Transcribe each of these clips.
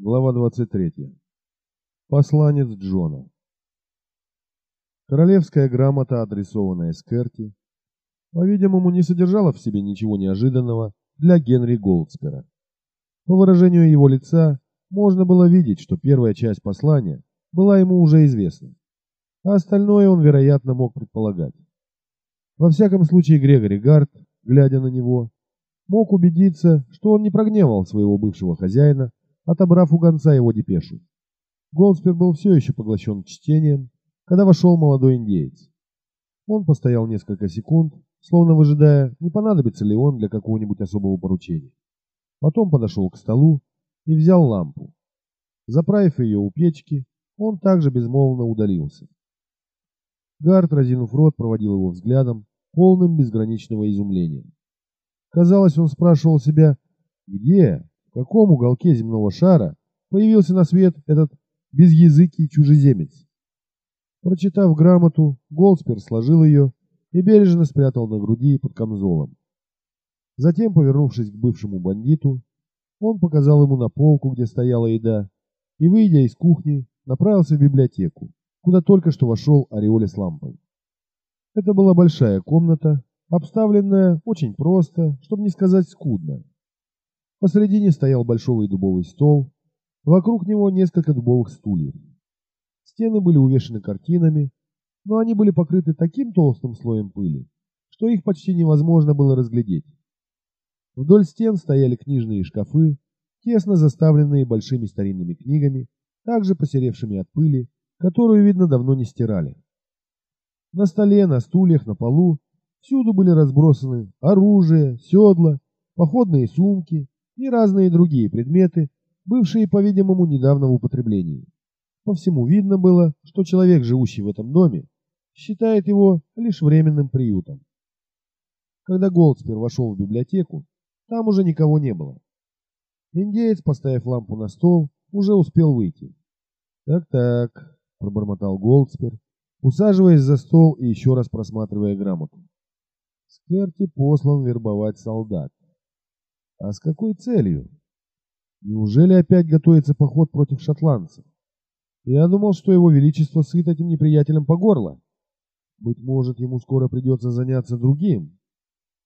Глава 23. Посланец Джона. Королевская грамота, адресованная Скерти, по-видимому, не содержала в себе ничего неожиданного для Генри Голдспера. По выражению его лица, можно было видеть, что первая часть послания была ему уже известна, а остальное он, вероятно, мог предполагать. Во всяком случае, Грегори Гард, глядя на него, мог убедиться, что он не прогневал своего бывшего хозяина, отобрав у гонца его депешу. Голдспер был все еще поглощен чтением, когда вошел молодой индеец. Он постоял несколько секунд, словно выжидая, не понадобится ли он для какого-нибудь особого поручения. Потом подошел к столу и взял лампу. Заправив ее у печки, он также безмолвно удалился. Гард, разинув рот, проводил его взглядом, полным безграничного изумления. Казалось, он спрашивал себя, где, каком уголке земного шара появился на свет этот безязыкий чужеземец. Прочитав грамоту, Голдспер сложил ее и бережно спрятал на груди под камзолом. Затем, повернувшись к бывшему бандиту, он показал ему на полку, где стояла еда, и, выйдя из кухни, направился в библиотеку, куда только что вошел Ореоли с лампой. Это была большая комната, обставленная очень просто, чтобы не сказать скудно. Посредине стоял большой дубовый стол, вокруг него несколько дубовых стульев. Стены были увешаны картинами, но они были покрыты таким толстым слоем пыли, что их почти невозможно было разглядеть. Вдоль стен стояли книжные шкафы, тесно заставленные большими старинными книгами, также посеревшими от пыли, которую, видно, давно не стирали. На столе, на стульях, на полу всюду были разбросаны оружие, седла, походные сумки, и разные другие предметы, бывшие, по-видимому, недавно в употреблении. По всему видно было, что человек, живущий в этом доме, считает его лишь временным приютом. Когда Голдспер вошел в библиотеку, там уже никого не было. Индеец, поставив лампу на стол, уже успел выйти. «Так-так», — пробормотал Голдспер, усаживаясь за стол и еще раз просматривая грамоту. Скерти послан вербовать солдат. А с какой целью? Неужели опять готовится поход против шотландцев? Я думал, что его величество сыт этим неприятелем по горло. Быть может, ему скоро придется заняться другим,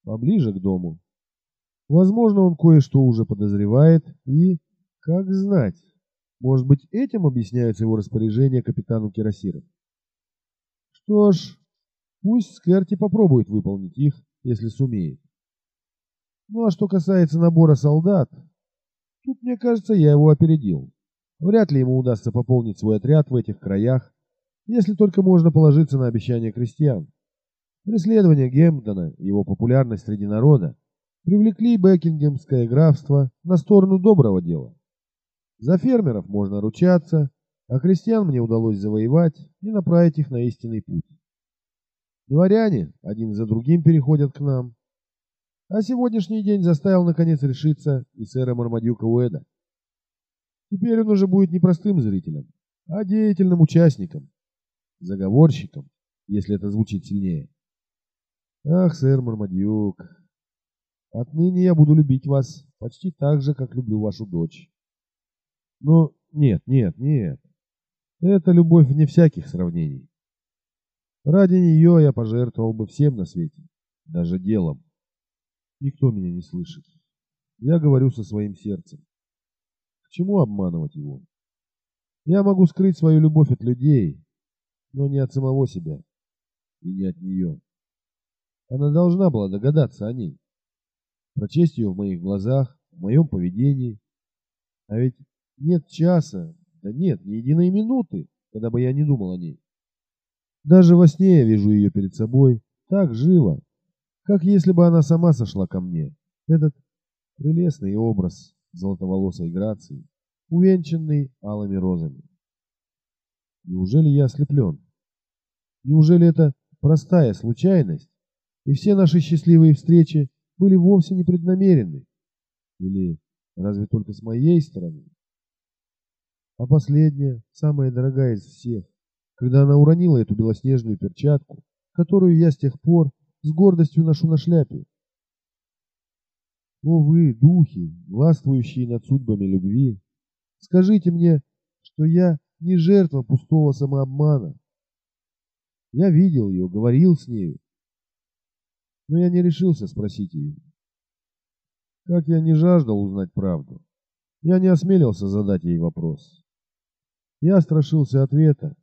поближе к дому. Возможно, он кое-что уже подозревает и, как знать, может быть, этим объясняются его распоряжения капитану Кирасиров. Что ж, пусть Скерти попробует выполнить их, если сумеет. Ну а что касается набора солдат, тут, мне кажется, я его опередил. Вряд ли ему удастся пополнить свой отряд в этих краях, если только можно положиться на обещания крестьян. Преследование Гемптона и его популярность среди народа привлекли Бекингемское графство на сторону доброго дела. За фермеров можно ручаться, а крестьян мне удалось завоевать и направить их на истинный путь. Дворяне один за другим переходят к нам, а сегодняшний день заставил наконец решиться и сэра Мармадюка Уэда. Теперь он уже будет не простым зрителем, а деятельным участником, заговорщиком, если это звучит сильнее. Ах, сэр Мармадюк, отныне я буду любить вас почти так же, как люблю вашу дочь. Но нет, нет, нет. Это любовь вне всяких сравнений. Ради нее я пожертвовал бы всем на свете, даже делом. Никто меня не слышит. Я говорю со своим сердцем. К чему обманывать его? Я могу скрыть свою любовь от людей, но не от самого себя и не от нее. Она должна была догадаться о ней, прочесть ее в моих глазах, в моем поведении. А ведь нет часа, да нет, ни единой минуты, когда бы я не думал о ней. Даже во сне я вижу ее перед собой, так живо, как если бы она сама сошла ко мне. Этот прелестный образ золотоволосой грации, увенчанный алыми розами. Неужели я ослеплен? Неужели это простая случайность, и все наши счастливые встречи были вовсе не преднамеренны? Или разве только с моей стороны? А последняя, самая дорогая из всех, когда она уронила эту белоснежную перчатку, которую я с тех пор с гордостью ношу на шляпе. О вы, духи, властвующие над судьбами любви, Скажите мне, что я не жертва пустого самообмана. Я видел ее, говорил с нею, но я не решился спросить ее. Как я не жаждал узнать правду, я не осмелился задать ей вопрос. Я страшился ответа,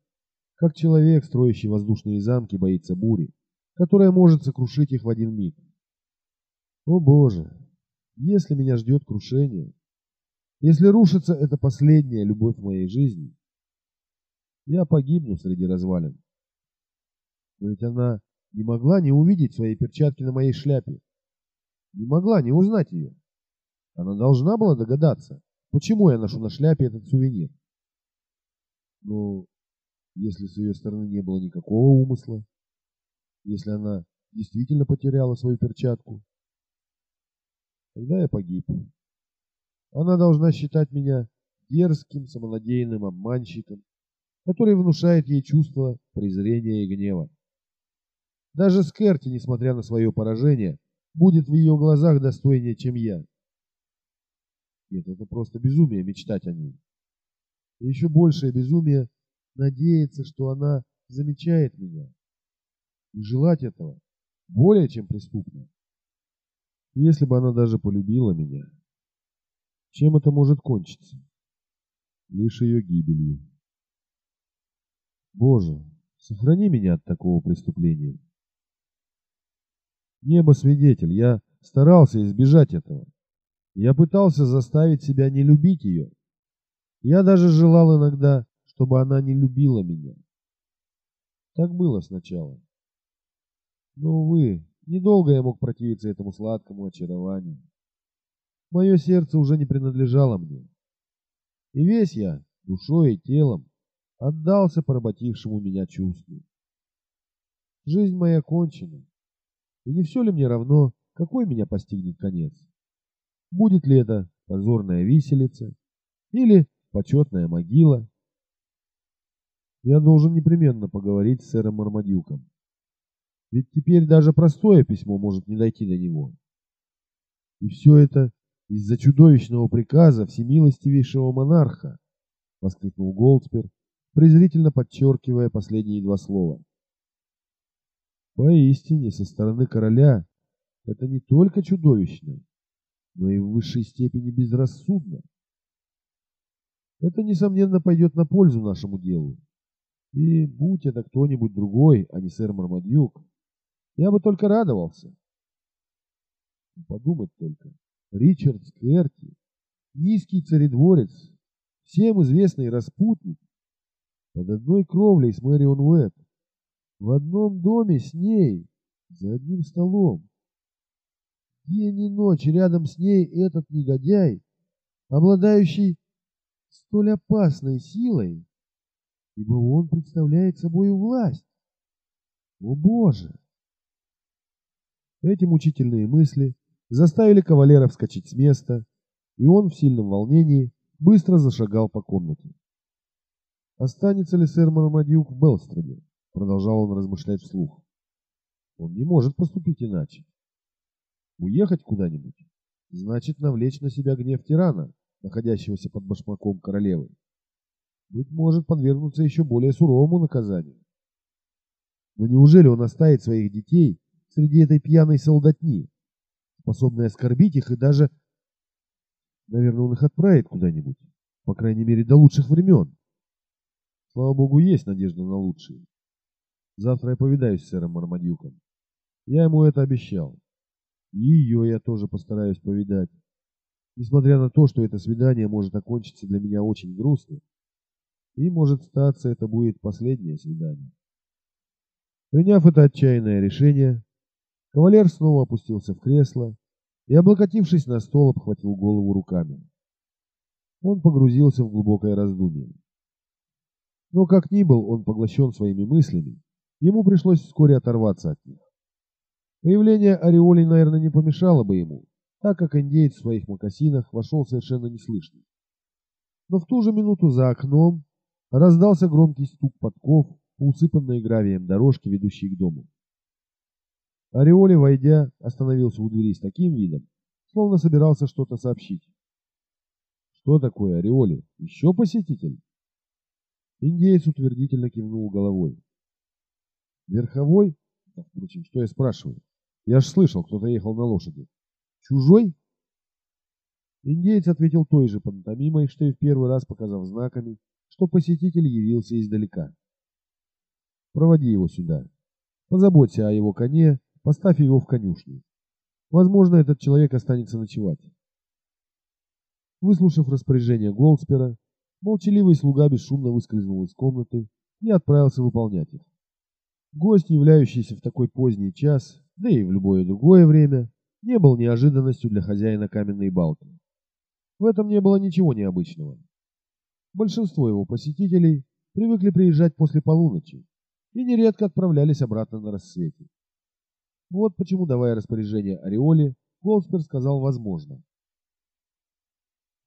как человек, строящий воздушные замки, боится бури, которая может сокрушить их в один миг. О Боже, если меня ждет крушение, если рушится эта последняя любовь в моей жизни, я погибну среди развалин. Но ведь она не могла не увидеть свои перчатки на моей шляпе. Не могла не узнать ее. Она должна была догадаться, почему я ношу на шляпе этот сувенир. Но если с ее стороны не было никакого умысла, если она действительно потеряла свою перчатку, тогда я погиб. Она должна считать меня дерзким, самонадеянным обманщиком, который внушает ей чувство презрения и гнева. Даже Скерти, несмотря на свое поражение, будет в ее глазах достойнее, чем я. Нет, это просто безумие мечтать о ней. И еще большее безумие надеяться, что она замечает меня. И желать этого более чем преступно. Если бы она даже полюбила меня, чем это может кончиться? Лишь ее гибелью. Боже, сохрани меня от такого преступления. Небо свидетель, я старался избежать этого. Я пытался заставить себя не любить ее. Я даже желал иногда, чтобы она не любила меня. Так было сначала. Но, увы, недолго я мог противиться этому сладкому очарованию. Мое сердце уже не принадлежало мне. И весь я, душой и телом, отдался поработившему меня чувству. Жизнь моя кончена, и не все ли мне равно, какой меня постигнет конец? Будет ли это позорная виселица или почетная могила? Я должен непременно поговорить с сэром Мармадюком. Ведь теперь даже простое письмо может не дойти до него. И все это из-за чудовищного приказа всемилостивейшего монарха, воскликнул Голдспер, презрительно подчеркивая последние два слова. Поистине, со стороны короля это не только чудовищно, но и в высшей степени безрассудно. Это, несомненно, пойдет на пользу нашему делу. И будь это кто-нибудь другой, а не сэр Мармадюк, я бы только радовался. Подумать только. Ричард Скерти, низкий царедворец, всем известный распутник, под одной кровлей с Мэрион Уэбб, в одном доме с ней, за одним столом. День и ночь рядом с ней этот негодяй, обладающий столь опасной силой, ибо он представляет собой власть. О Боже! Эти мучительные мысли заставили кавалера вскочить с места, и он в сильном волнении быстро зашагал по комнате. Останется ли сэр Мармадюк в Белстраде? Продолжал он размышлять вслух. Он не может поступить иначе. Уехать куда-нибудь значит навлечь на себя гнев тирана, находящегося под башмаком королевы. Быть может подвергнуться еще более суровому наказанию. Но неужели он оставит своих детей среди этой пьяной солдатни, способной оскорбить их и даже... Наверное, он их отправит куда-нибудь, по крайней мере, до лучших времен. Слава богу, есть надежда на лучшие. Завтра я повидаюсь с сэром Мармадюком. Я ему это обещал. И ее я тоже постараюсь повидать. Несмотря на то, что это свидание может окончиться для меня очень грустно, и может статься это будет последнее свидание. Приняв это отчаянное решение, Кавалер снова опустился в кресло и, облокотившись на стол, обхватил голову руками. Он погрузился в глубокое раздумье. Но как ни был он поглощен своими мыслями, ему пришлось вскоре оторваться от них. Появление Ореоли, наверное, не помешало бы ему, так как индейец в своих мокасинах вошел совершенно неслышно. Но в ту же минуту за окном раздался громкий стук подков по усыпанной гравием дорожке, ведущей к дому. Ореоли, войдя, остановился у двери с таким видом, словно собирался что-то сообщить. Что такое Ореоли? Еще посетитель? Индеец утвердительно кивнул головой. Верховой? Да, впрочем, что я спрашиваю? Я ж слышал, кто-то ехал на лошади. Чужой? Индеец ответил той же пантомимой, что и в первый раз показав знаками, что посетитель явился издалека. Проводи его сюда. Позаботься о его коне, поставь его в конюшню. Возможно, этот человек останется ночевать. Выслушав распоряжение Голдспера, молчаливый слуга бесшумно выскользнул из комнаты и отправился выполнять их. Гость, являющийся в такой поздний час, да и в любое другое время, не был неожиданностью для хозяина каменной балки. В этом не было ничего необычного. Большинство его посетителей привыкли приезжать после полуночи и нередко отправлялись обратно на рассвете. Вот почему, давая распоряжение Ореоле, Голдспер сказал «возможно».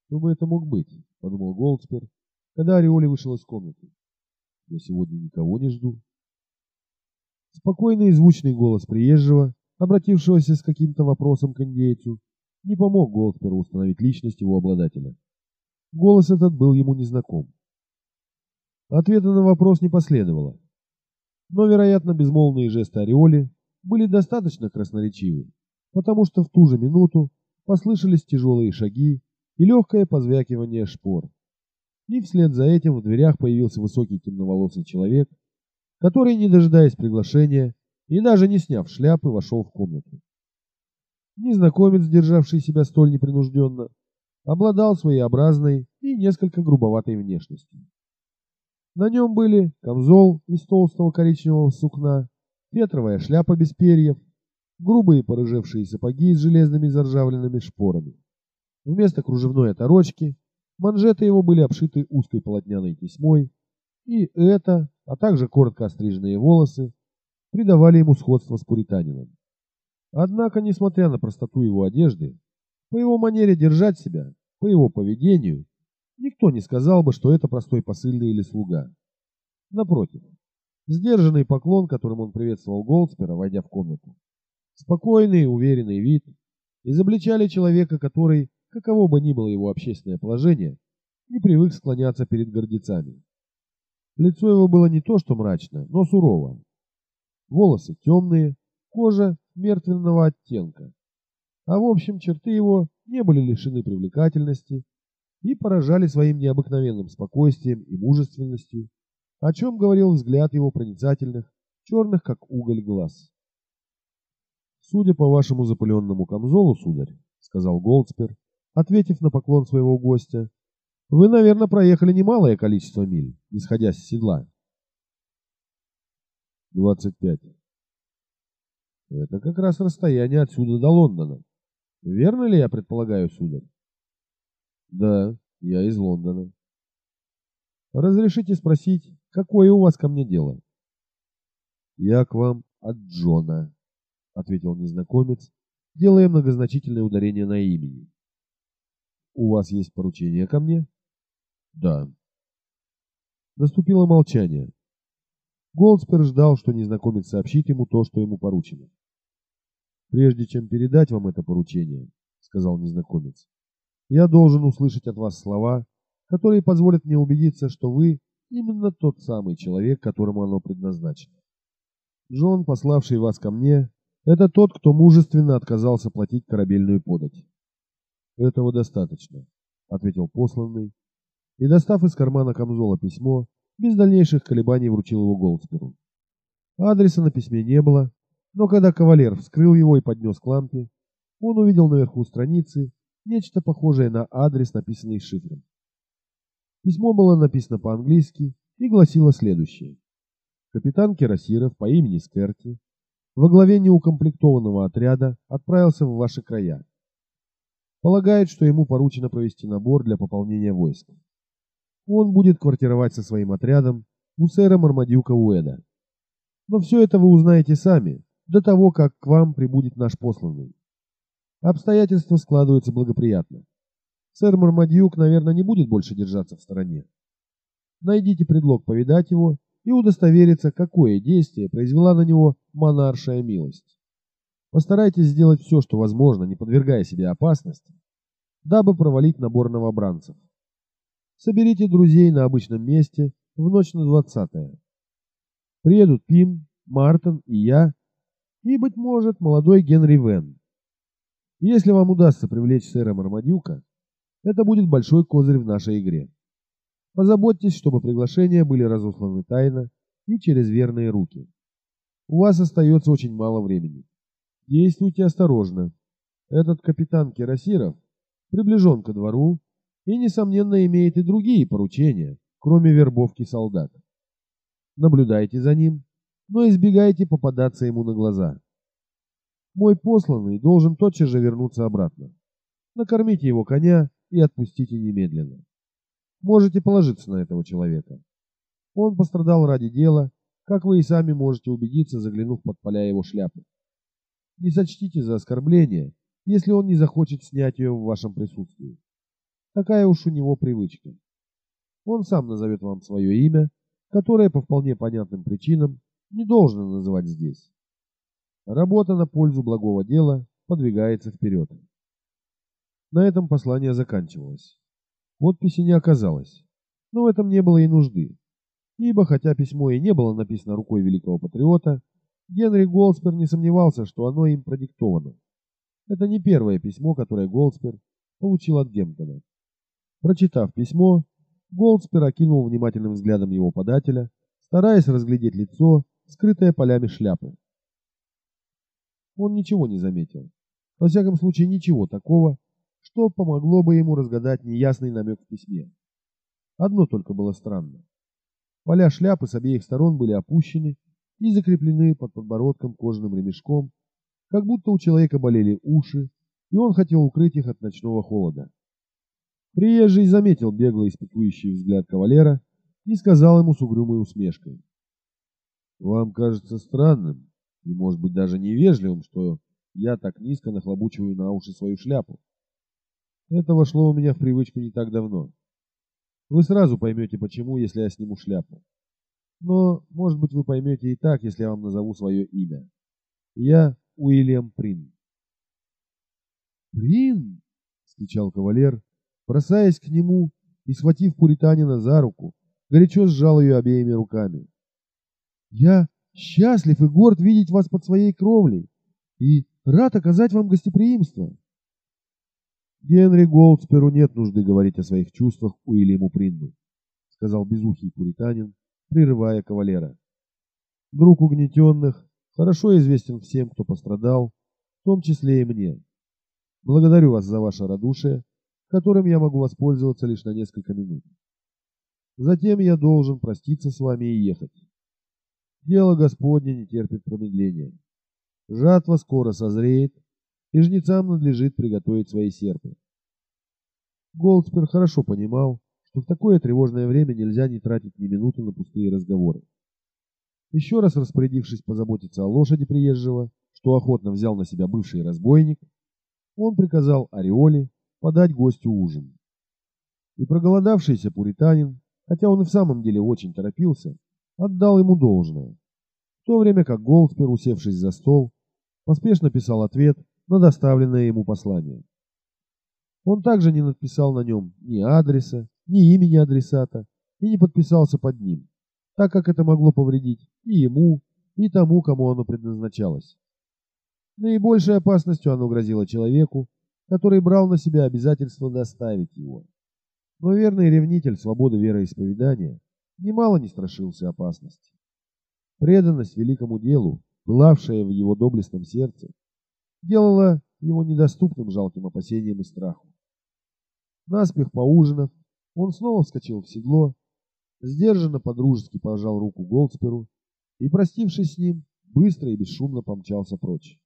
«Кто бы это мог быть?» — подумал Голдспер, когда Ореоли вышел из комнаты. «Я сегодня никого не жду». Спокойный и звучный голос приезжего, обратившегося с каким-то вопросом к индейцу, не помог Голдсперу установить личность его обладателя. Голос этот был ему незнаком. Ответа на вопрос не последовало. Но, вероятно, безмолвные жесты Ореоли были достаточно красноречивы, потому что в ту же минуту послышались тяжелые шаги и легкое позвякивание шпор. И вслед за этим в дверях появился высокий темноволосый человек, который, не дожидаясь приглашения и даже не сняв шляпы, вошел в комнату. Незнакомец, державший себя столь непринужденно, обладал своеобразной и несколько грубоватой внешностью. На нем были камзол из толстого коричневого сукна, фетровая шляпа без перьев, грубые порыжевшие сапоги с железными заржавленными шпорами. Вместо кружевной оторочки манжеты его были обшиты узкой полотняной тесьмой, и это, а также коротко остриженные волосы, придавали ему сходство с пуританином. Однако, несмотря на простоту его одежды, по его манере держать себя, по его поведению, никто не сказал бы, что это простой посыльный или слуга. Напротив, сдержанный поклон, которым он приветствовал Голдспера, войдя в комнату, спокойный, уверенный вид, изобличали человека, который, каково бы ни было его общественное положение, не привык склоняться перед гордецами. Лицо его было не то что мрачно, но сурово. Волосы темные, кожа мертвенного оттенка. А в общем, черты его не были лишены привлекательности и поражали своим необыкновенным спокойствием и мужественностью, о чем говорил взгляд его проницательных, черных как уголь глаз. «Судя по вашему запыленному камзолу, сударь», — сказал Голдспер, ответив на поклон своего гостя, — «вы, наверное, проехали немалое количество миль, исходя с седла». «Двадцать пять», это как раз расстояние отсюда до Лондона. Верно ли я предполагаю, сударь? Да, я из Лондона. Разрешите спросить, какое у вас ко мне дело? Я к вам от Джона, ответил незнакомец, делая многозначительное ударение на имени. У вас есть поручение ко мне? Да. Наступило молчание. Голдспер ждал, что незнакомец сообщит ему то, что ему поручено. «Прежде чем передать вам это поручение», — сказал незнакомец, — «я должен услышать от вас слова, которые позволят мне убедиться, что вы именно тот самый человек, которому оно предназначено. Джон, пославший вас ко мне, это тот, кто мужественно отказался платить корабельную подать». «Этого достаточно», — ответил посланный, и, достав из кармана камзола письмо, без дальнейших колебаний вручил его Голдсперу. Адреса на письме не было, но когда кавалер вскрыл его и поднес к лампе, он увидел наверху страницы нечто похожее на адрес, написанный шифром. Письмо было написано по-английски и гласило следующее. Капитан Кирасиров по имени Скерти во главе неукомплектованного отряда отправился в ваши края. Полагает, что ему поручено провести набор для пополнения войск. Он будет квартировать со своим отрядом у сэра Мармадюка Уэда. Но все это вы узнаете сами, до того, как к вам прибудет наш посланный. Обстоятельства складываются благоприятно. Сэр Мармадьюк, наверное, не будет больше держаться в стороне. Найдите предлог повидать его и удостовериться, какое действие произвела на него монаршая милость. Постарайтесь сделать все, что возможно, не подвергая себе опасности, дабы провалить набор новобранцев. Соберите друзей на обычном месте в ночь на двадцатое. Приедут Пим, Мартин и я, и, быть может, молодой Генри Вен. Если вам удастся привлечь сэра Мармадюка, это будет большой козырь в нашей игре. Позаботьтесь, чтобы приглашения были разосланы тайно и через верные руки. У вас остается очень мало времени. Действуйте осторожно. Этот капитан Кирасиров приближен ко двору и, несомненно, имеет и другие поручения, кроме вербовки солдат. Наблюдайте за ним, но избегайте попадаться ему на глаза. Мой посланный должен тотчас же вернуться обратно. Накормите его коня и отпустите немедленно. Можете положиться на этого человека. Он пострадал ради дела, как вы и сами можете убедиться, заглянув под поля его шляпы. Не сочтите за оскорбление, если он не захочет снять ее в вашем присутствии. Такая уж у него привычка. Он сам назовет вам свое имя, которое по вполне понятным причинам не должно называть здесь. Работа на пользу благого дела подвигается вперед. На этом послание заканчивалось. Подписи не оказалось, но в этом не было и нужды, ибо хотя письмо и не было написано рукой великого патриота, Генри Голдспер не сомневался, что оно им продиктовано. Это не первое письмо, которое Голдспер получил от Гемптона. Прочитав письмо, Голдспер окинул внимательным взглядом его подателя, стараясь разглядеть лицо, скрытое полями шляпы. Он ничего не заметил. Во всяком случае, ничего такого, что помогло бы ему разгадать неясный намек в письме. Одно только было странно. Поля шляпы с обеих сторон были опущены и закреплены под подбородком кожаным ремешком, как будто у человека болели уши, и он хотел укрыть их от ночного холода. Приезжий заметил бегло испытующий взгляд кавалера и сказал ему с угрюмой усмешкой. «Вам кажется странным и, может быть, даже невежливым, что я так низко нахлобучиваю на уши свою шляпу. Это вошло у меня в привычку не так давно. Вы сразу поймете, почему, если я сниму шляпу. Но, может быть, вы поймете и так, если я вам назову свое имя. Я Уильям Прин. «Прин!» — вскричал кавалер, бросаясь к нему и, схватив пуританина за руку, горячо сжал ее обеими руками. «Я счастлив и горд видеть вас под своей кровлей и рад оказать вам гостеприимство. Генри Голдсперу нет нужды говорить о своих чувствах Уильяму Принду, сказал безухий пуританин, прерывая кавалера. Друг угнетенных хорошо известен всем, кто пострадал, в том числе и мне. Благодарю вас за ваше радушие, которым я могу воспользоваться лишь на несколько минут. Затем я должен проститься с вами и ехать. Дело Господне не терпит промедления. Жатва скоро созреет, и жнецам надлежит приготовить свои серпы. Голдспер хорошо понимал, что в такое тревожное время нельзя не тратить ни минуты на пустые разговоры. Еще раз распорядившись позаботиться о лошади приезжего, что охотно взял на себя бывший разбойник, он приказал Ореоле подать гостю ужин. И проголодавшийся пуританин, хотя он и в самом деле очень торопился, отдал ему должное. В то время как Голдспер, усевшись за стол, поспешно писал ответ на доставленное ему послание. Он также не написал на нем ни адреса, ни имени адресата и не подписался под ним, так как это могло повредить и ему, и тому, кому оно предназначалось. Наибольшей опасностью оно грозило человеку, который брал на себя обязательство доставить его. Но верный ревнитель свободы вероисповедания немало не страшился опасности. Преданность великому делу, пылавшая в его доблестном сердце, делала его недоступным жалким опасениям и страху. Наспех поужинав, он снова вскочил в седло, сдержанно подружески пожал руку Голдсперу и, простившись с ним, быстро и бесшумно помчался прочь.